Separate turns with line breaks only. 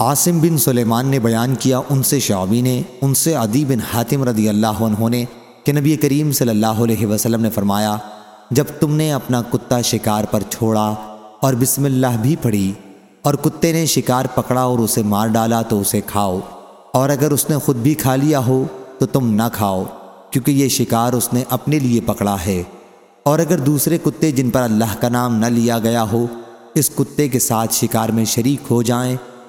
عاصم بن سلیمان نے بیان کیا ان سے شعبی نے، ان سے عدی بن حاتم رضی اللہ عنہ نے کہ نبی کریم صلی اللہ علیہ وسلم نے فرمایا، جب تم نے اپنا کتا شکار پر چھوڑا اور بسم اللہ بھی پڑھی اور کتے نے شکار پکڑا اور اسے مار ڈالا تو اسے کھاؤ، اور اگر اس نے خود بھی کھا لیا ہو تو تم نہ کھاؤ، کیونکہ یہ شکار اس نے اپنے لیے پکڑا ہے۔ اور اگر دوسرے کتے جن پر اللہ کا نام نہ لیا گیا ہو، اس کتے کے ساتھ شکار میں شریک ہو جائیں